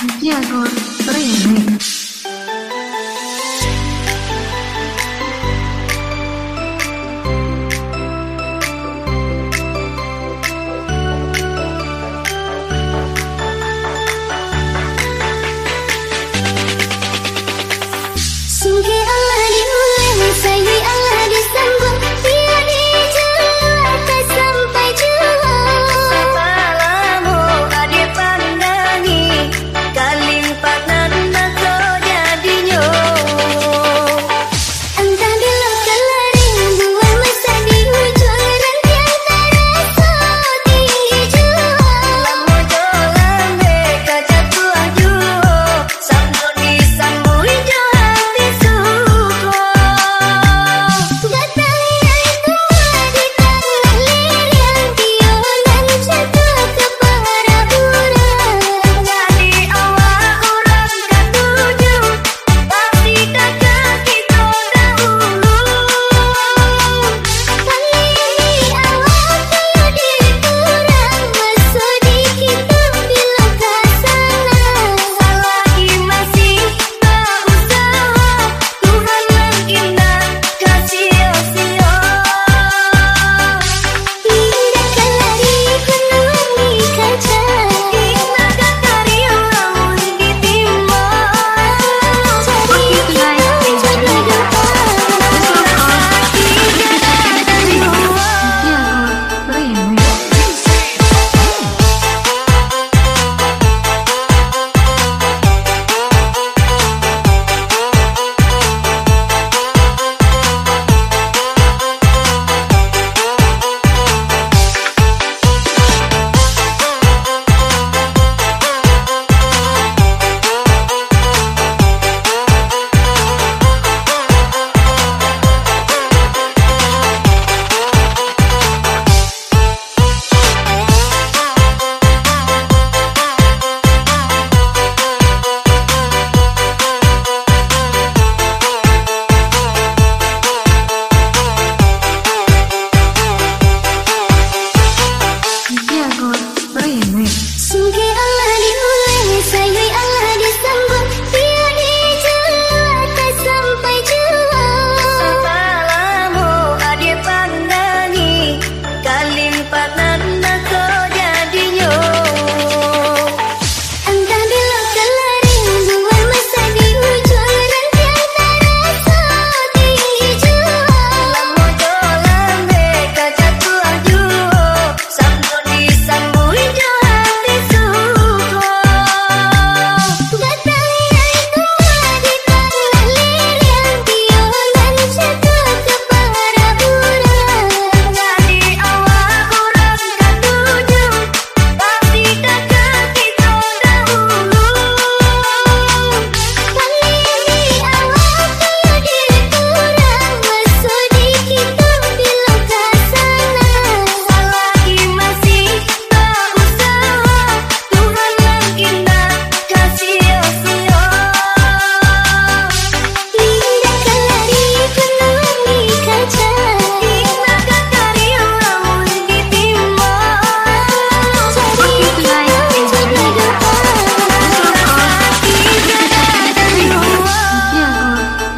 Егор, прыгай.